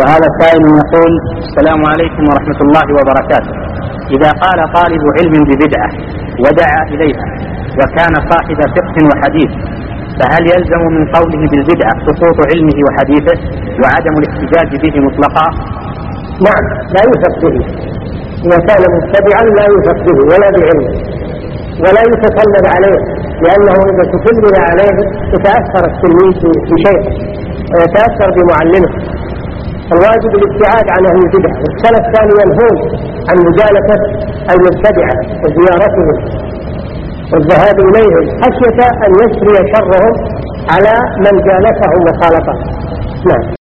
وهذا سائل يقول السلام عليكم ورحمة الله وبركاته. إذا قال طالب علم ببدعة ودعا إليها وكان صاحب فقه وحديث فهل يلزم من قوله بالبدعة سقوط علمه وحديثه وعدم الاحتجاج به مطلقا؟ نعم لا يوثق به. إذا كان متبعا لا يوثق به ولا بعلمه. ولا يتسلل عليه لأنه إذا تسلل عليه يتأثر التلميذ بشيء ويتأثر بمعلمه. الواجب الابتعاد عن أهل البدع. والسلف كانوا ينهون عن مجالسة المبتدعة وزيارتهم والذهاب إليهم خشية أن يسري شرهم على من جالسهم وخالطهم. نعم.